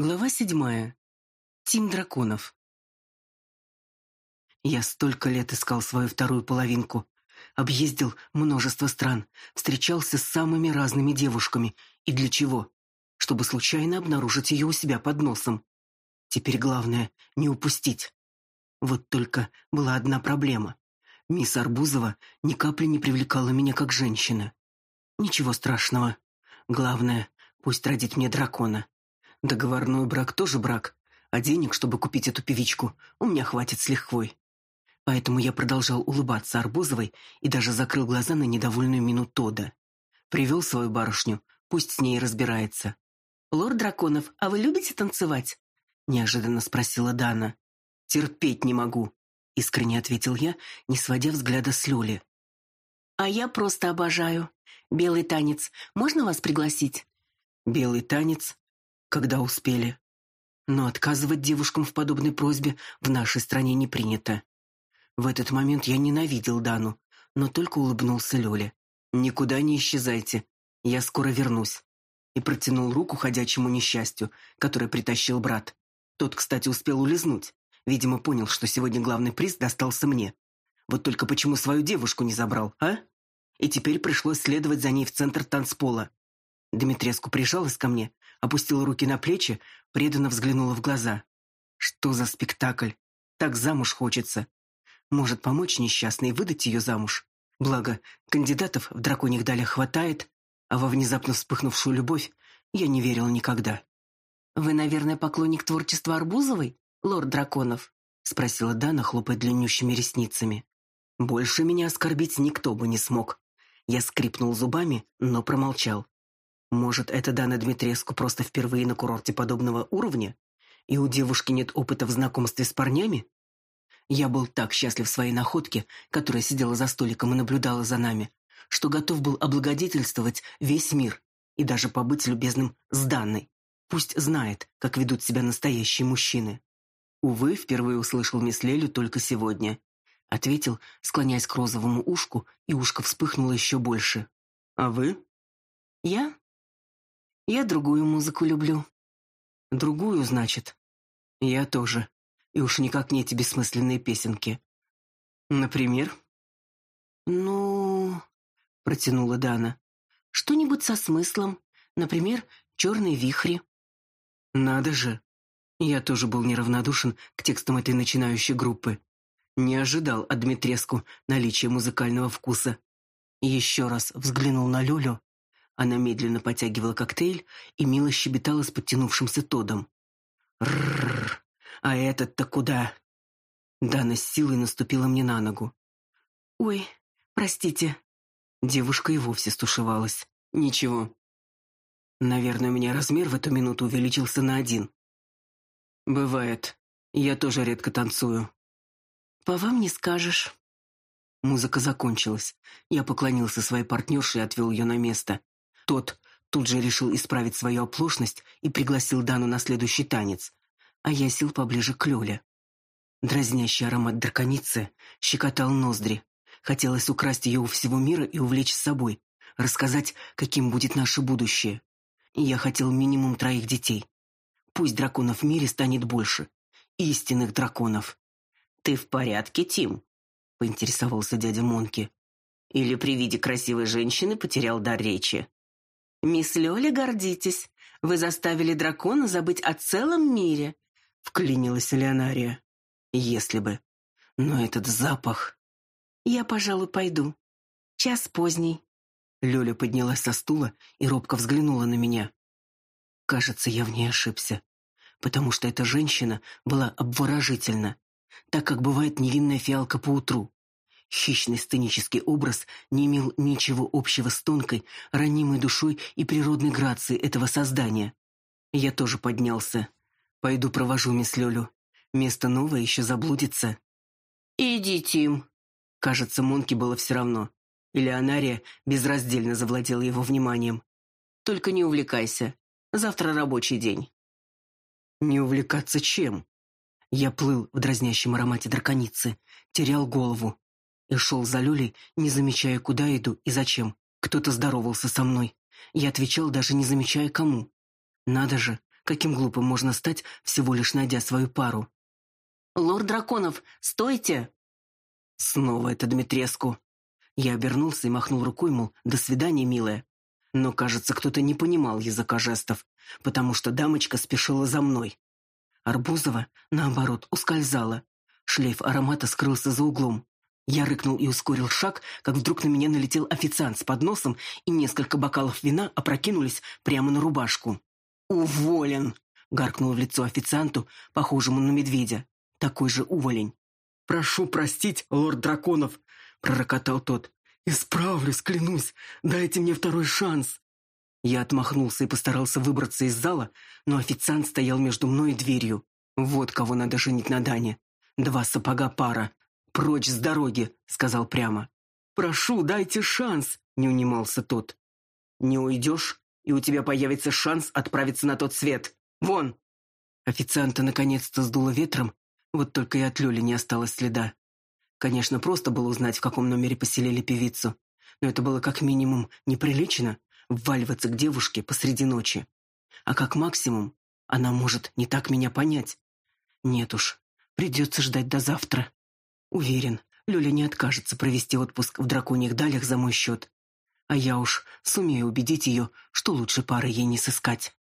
Глава седьмая. Тим драконов. Я столько лет искал свою вторую половинку, объездил множество стран, встречался с самыми разными девушками. И для чего? Чтобы случайно обнаружить ее у себя под носом. Теперь главное — не упустить. Вот только была одна проблема. Мисс Арбузова ни капли не привлекала меня как женщина. Ничего страшного. Главное, пусть родит мне дракона. Договорной брак тоже брак, а денег, чтобы купить эту певичку, у меня хватит с лихвой. Поэтому я продолжал улыбаться Арбузовой и даже закрыл глаза на недовольную мину Тода. Привел свою барышню, пусть с ней разбирается. «Лорд Драконов, а вы любите танцевать?» неожиданно спросила Дана. «Терпеть не могу», — искренне ответил я, не сводя взгляда с Люли. «А я просто обожаю. Белый танец. Можно вас пригласить?» «Белый танец? Когда успели. Но отказывать девушкам в подобной просьбе в нашей стране не принято. В этот момент я ненавидел Дану, но только улыбнулся Лёле. «Никуда не исчезайте, я скоро вернусь». И протянул руку ходячему несчастью, которое притащил брат. Тот, кстати, успел улизнуть. Видимо, понял, что сегодня главный приз достался мне. Вот только почему свою девушку не забрал, а? И теперь пришлось следовать за ней в центр танцпола. Дмитреску прижалась ко мне, опустила руки на плечи, преданно взглянула в глаза. Что за спектакль? Так замуж хочется. Может помочь несчастной выдать ее замуж? Благо, кандидатов в драконьих далях хватает, а во внезапно вспыхнувшую любовь я не верил никогда. «Вы, наверное, поклонник творчества Арбузовой, лорд драконов?» — спросила Дана, хлопая длиннющими ресницами. «Больше меня оскорбить никто бы не смог». Я скрипнул зубами, но промолчал. Может, это Дана Дмитреску просто впервые на курорте подобного уровня? И у девушки нет опыта в знакомстве с парнями? Я был так счастлив своей находке, которая сидела за столиком и наблюдала за нами, что готов был облагодетельствовать весь мир и даже побыть любезным с Данной. Пусть знает, как ведут себя настоящие мужчины. Увы, впервые услышал мисс Лелю только сегодня. Ответил, склоняясь к розовому ушку, и ушко вспыхнуло еще больше. А вы? Я? Я другую музыку люблю. Другую, значит? Я тоже. И уж никак не эти бессмысленные песенки. Например? Ну, протянула Дана. Что-нибудь со смыслом. Например, «Черные вихри». Надо же. Я тоже был неравнодушен к текстам этой начинающей группы. Не ожидал от Дмитреску наличия музыкального вкуса. Еще раз взглянул на Лёлю она медленно потягивала коктейль и мило щебетала с подтянувшимся Тодом. «Рррр! А этот-то куда?» Дана с силой наступила мне на ногу. «Ой, простите». Девушка и вовсе стушевалась. «Ничего. Наверное, у меня размер в эту минуту увеличился на один». «Бывает. Я тоже редко танцую». «По вам не скажешь». Музыка закончилась. Я поклонился своей партнерше и отвел ее на место. Тот тут же решил исправить свою оплошность и пригласил Дану на следующий танец, а я сел поближе к Лёле. Дразнящий аромат драконицы щекотал ноздри. Хотелось украсть ее у всего мира и увлечь с собой, рассказать, каким будет наше будущее. я хотел минимум троих детей. Пусть драконов в мире станет больше. Истинных драконов. «Ты в порядке, Тим?» — поинтересовался дядя Монки. «Или при виде красивой женщины потерял дар речи?» «Мисс Лёля, гордитесь. Вы заставили дракона забыть о целом мире», — вклинилась Леонария. «Если бы. Но этот запах...» «Я, пожалуй, пойду. Час поздний». Лёля поднялась со стула и робко взглянула на меня. Кажется, я в ней ошибся, потому что эта женщина была обворожительна, так как бывает невинная фиалка по утру. Хищный сценический образ не имел ничего общего с тонкой, ранимой душой и природной грацией этого создания. Я тоже поднялся. Пойду провожу мисс Лёлю. Место новое еще заблудится. «Иди, Тим!» Кажется, Монке было все равно. И Леонария безраздельно завладела его вниманием. «Только не увлекайся. Завтра рабочий день». «Не увлекаться чем?» Я плыл в дразнящем аромате драконицы, терял голову и шел за Люлей, не замечая, куда иду и зачем. Кто-то здоровался со мной. Я отвечал, даже не замечая, кому. Надо же, Каким глупым можно стать, всего лишь найдя свою пару? «Лорд Драконов, стойте!» Снова это Дмитреску. Я обернулся и махнул рукой, мол, «До свидания, милая». Но, кажется, кто-то не понимал языка жестов, потому что дамочка спешила за мной. Арбузова, наоборот, ускользала. Шлейф аромата скрылся за углом. Я рыкнул и ускорил шаг, как вдруг на меня налетел официант с подносом, и несколько бокалов вина опрокинулись прямо на рубашку. «Уволен!» — гаркнул в лицо официанту, похожему на медведя. Такой же уволень. «Прошу простить, лорд Драконов!» — пророкотал тот. «Исправлюсь, клянусь! Дайте мне второй шанс!» Я отмахнулся и постарался выбраться из зала, но официант стоял между мной и дверью. Вот кого надо женить на Дане. Два сапога пара. «Прочь с дороги», — сказал прямо. «Прошу, дайте шанс», — не унимался тот. «Не уйдешь, и у тебя появится шанс отправиться на тот свет. Вон!» Официанта наконец-то сдуло ветром, вот только и от Лёли не осталось следа. Конечно, просто было узнать, в каком номере поселили певицу, но это было как минимум неприлично вваливаться к девушке посреди ночи. А как максимум, она может не так меня понять. Нет уж, придется ждать до завтра. Уверен, Лёля не откажется провести отпуск в драконьих далях за мой счет. А я уж сумею убедить ее, что лучше пары ей не сыскать.